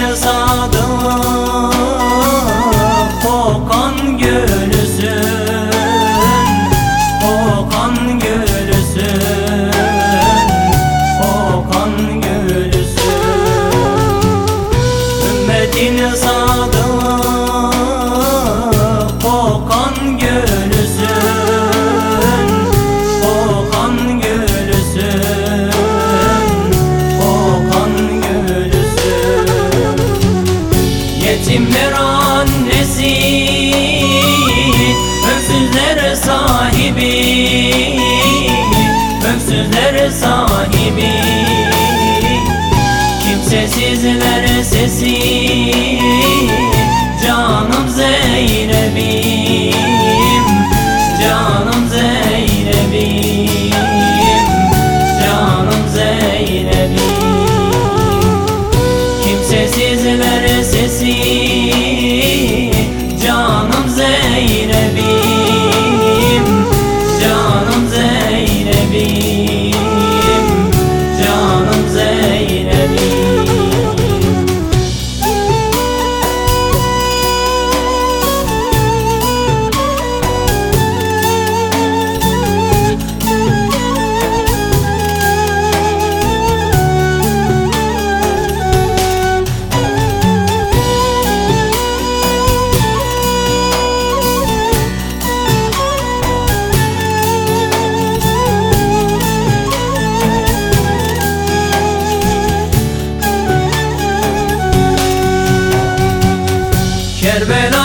yazada sessizlere sessiz.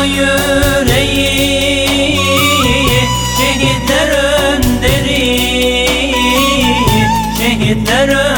yüreği Şehitler önderi Şehitler önderi.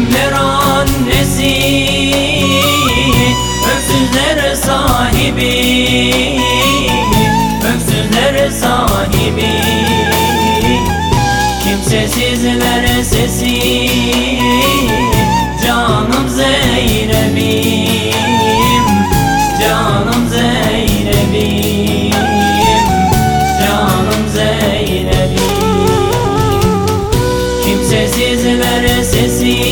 yetimler annesi? Öksüzler sahibi. Öksüzler sahibi. Kimsesizlere sesi. Canım Zeynep'im. Canım Zeynep'im. Canım Zeynep'im. Kimsesizlere sesi.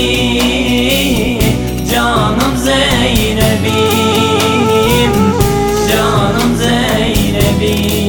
Zeynep'im Canım Zeynep'im.